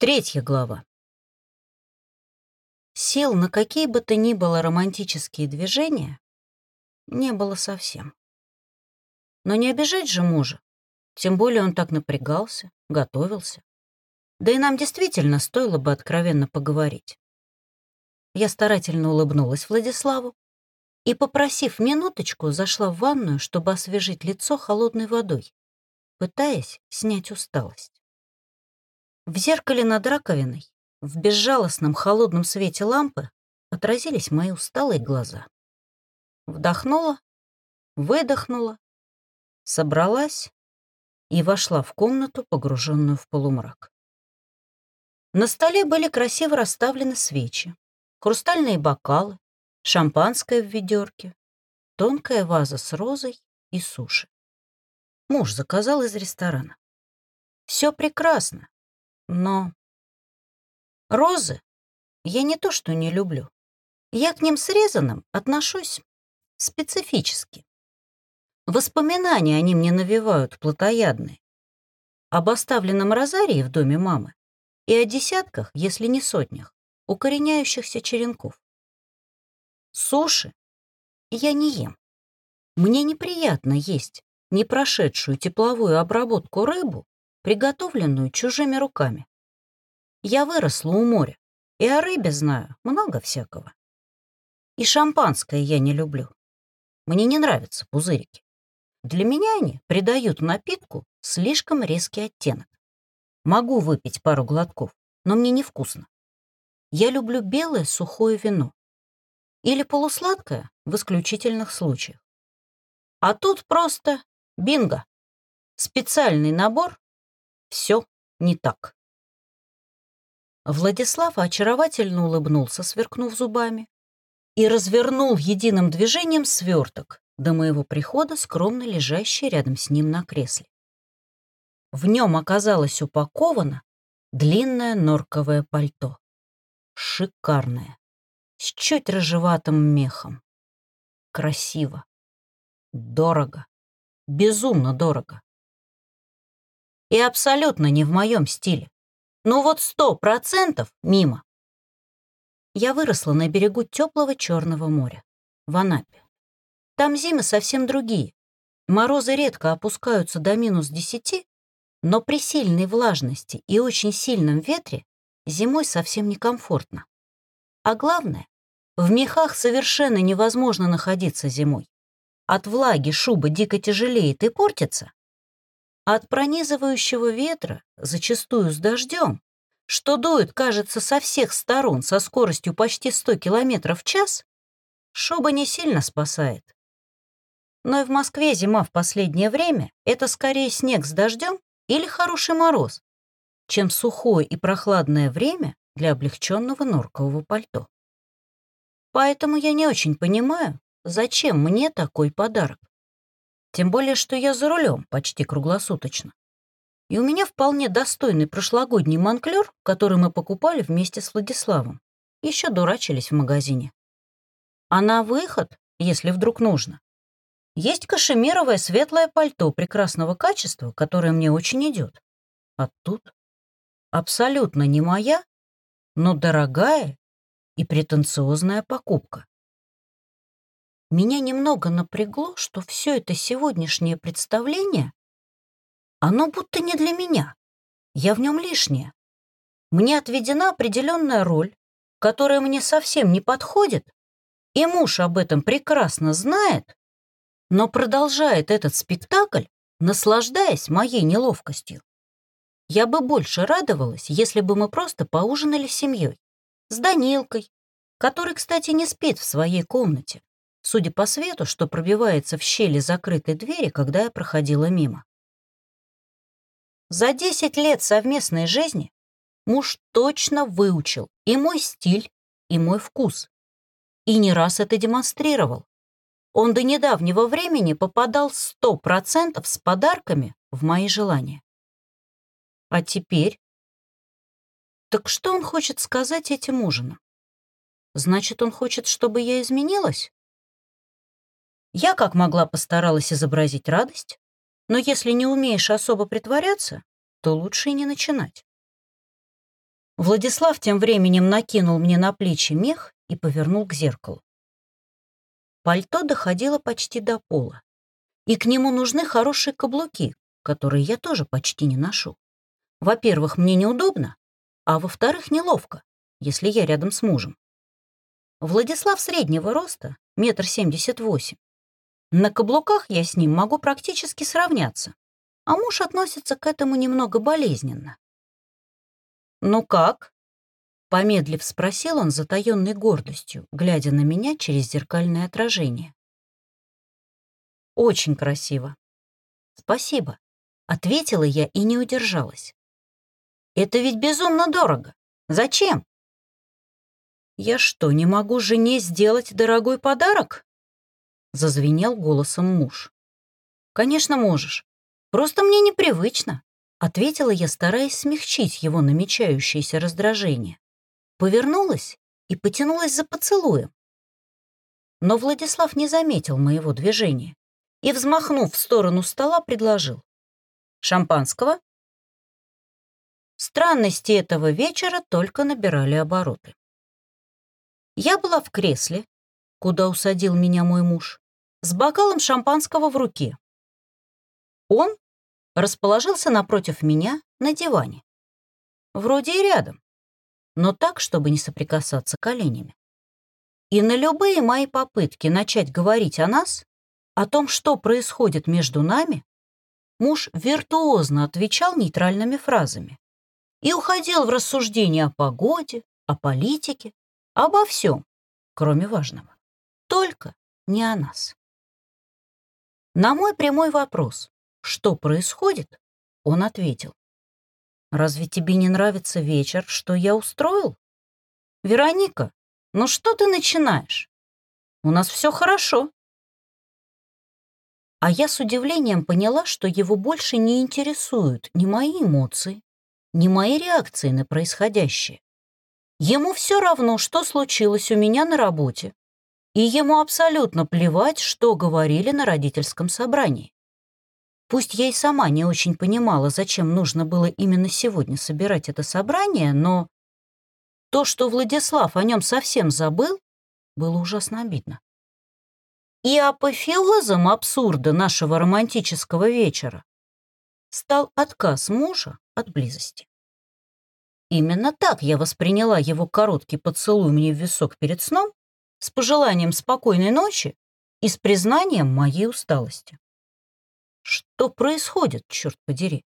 Третья глава. Сил на какие бы то ни было романтические движения не было совсем. Но не обижать же мужа, тем более он так напрягался, готовился. Да и нам действительно стоило бы откровенно поговорить. Я старательно улыбнулась Владиславу и, попросив минуточку, зашла в ванную, чтобы освежить лицо холодной водой, пытаясь снять усталость. В зеркале над раковиной, в безжалостном холодном свете лампы, отразились мои усталые глаза. Вдохнула, выдохнула, собралась и вошла в комнату, погруженную в полумрак. На столе были красиво расставлены свечи, хрустальные бокалы, шампанское в ведерке, тонкая ваза с розой и суши. Муж заказал из ресторана. Все прекрасно, но розы я не то что не люблю. Я к ним срезанным отношусь специфически. Воспоминания они мне навевают плотоядные. Об оставленном розарии в доме мамы и о десятках, если не сотнях, укореняющихся черенков. Суши я не ем. Мне неприятно есть не прошедшую тепловую обработку рыбу приготовленную чужими руками. Я выросла у моря, и о рыбе знаю много всякого. И шампанское я не люблю. Мне не нравятся пузырики. Для меня они придают напитку слишком резкий оттенок. Могу выпить пару глотков, но мне невкусно. Я люблю белое сухое вино. Или полусладкое в исключительных случаях. А тут просто бинго. Специальный набор все не так. Владислав очаровательно улыбнулся, сверкнув зубами, и развернул единым движением сверток до моего прихода, скромно лежащий рядом с ним на кресле. В нем оказалось упаковано длинное норковое пальто. Шикарное, с чуть рыжеватым мехом. Красиво, дорого, безумно дорого и абсолютно не в моем стиле. Ну вот сто процентов мимо. Я выросла на берегу теплого Черного моря, в Анапе. Там зимы совсем другие. Морозы редко опускаются до минус десяти, но при сильной влажности и очень сильном ветре зимой совсем некомфортно. А главное, в мехах совершенно невозможно находиться зимой. От влаги шуба дико тяжелеет и портится, от пронизывающего ветра, зачастую с дождем, что дует, кажется, со всех сторон со скоростью почти 100 км в час, шуба не сильно спасает. Но и в Москве зима в последнее время — это скорее снег с дождем или хороший мороз, чем сухое и прохладное время для облегченного норкового пальто. Поэтому я не очень понимаю, зачем мне такой подарок. Тем более, что я за рулем почти круглосуточно. И у меня вполне достойный прошлогодний манклер, который мы покупали вместе с Владиславом. Еще дурачились в магазине. А на выход, если вдруг нужно, есть кашемировое светлое пальто прекрасного качества, которое мне очень идет. А тут абсолютно не моя, но дорогая и претенциозная покупка. Меня немного напрягло, что все это сегодняшнее представление, оно будто не для меня. Я в нем лишняя. Мне отведена определенная роль, которая мне совсем не подходит, и муж об этом прекрасно знает, но продолжает этот спектакль, наслаждаясь моей неловкостью. Я бы больше радовалась, если бы мы просто поужинали с семьей, с Данилкой, который, кстати, не спит в своей комнате судя по свету, что пробивается в щели закрытой двери, когда я проходила мимо. За 10 лет совместной жизни муж точно выучил и мой стиль, и мой вкус. И не раз это демонстрировал. Он до недавнего времени попадал 100% с подарками в мои желания. А теперь? Так что он хочет сказать этим ужином? Значит, он хочет, чтобы я изменилась? Я как могла постаралась изобразить радость, но если не умеешь особо притворяться, то лучше и не начинать. Владислав тем временем накинул мне на плечи мех и повернул к зеркалу. Пальто доходило почти до пола, и к нему нужны хорошие каблуки, которые я тоже почти не ношу. Во-первых, мне неудобно, а во-вторых, неловко, если я рядом с мужем. Владислав среднего роста, метр семьдесят восемь. На каблуках я с ним могу практически сравняться, а муж относится к этому немного болезненно. «Ну как?» — помедлив спросил он затаённой гордостью, глядя на меня через зеркальное отражение. «Очень красиво. Спасибо», — ответила я и не удержалась. «Это ведь безумно дорого. Зачем?» «Я что, не могу жене сделать дорогой подарок?» — зазвенел голосом муж. «Конечно можешь. Просто мне непривычно. Ответила я, стараясь смягчить его намечающееся раздражение. Повернулась и потянулась за поцелуем. Но Владислав не заметил моего движения и, взмахнув в сторону стола, предложил. «Шампанского?» Странности этого вечера только набирали обороты. Я была в кресле, куда усадил меня мой муж, с бокалом шампанского в руке. Он расположился напротив меня на диване. Вроде и рядом, но так, чтобы не соприкасаться коленями. И на любые мои попытки начать говорить о нас, о том, что происходит между нами, муж виртуозно отвечал нейтральными фразами и уходил в рассуждения о погоде, о политике, обо всем, кроме важного. Только не о нас. На мой прямой вопрос, что происходит, он ответил. «Разве тебе не нравится вечер, что я устроил? Вероника, ну что ты начинаешь? У нас все хорошо». А я с удивлением поняла, что его больше не интересуют ни мои эмоции, ни мои реакции на происходящее. Ему все равно, что случилось у меня на работе, и ему абсолютно плевать, что говорили на родительском собрании. Пусть я и сама не очень понимала, зачем нужно было именно сегодня собирать это собрание, но то, что Владислав о нем совсем забыл, было ужасно обидно. И апофеозом абсурда нашего романтического вечера стал отказ мужа от близости. Именно так я восприняла его короткий поцелуй мне в висок перед сном с пожеланием спокойной ночи и с признанием моей усталости. Что происходит, черт подери?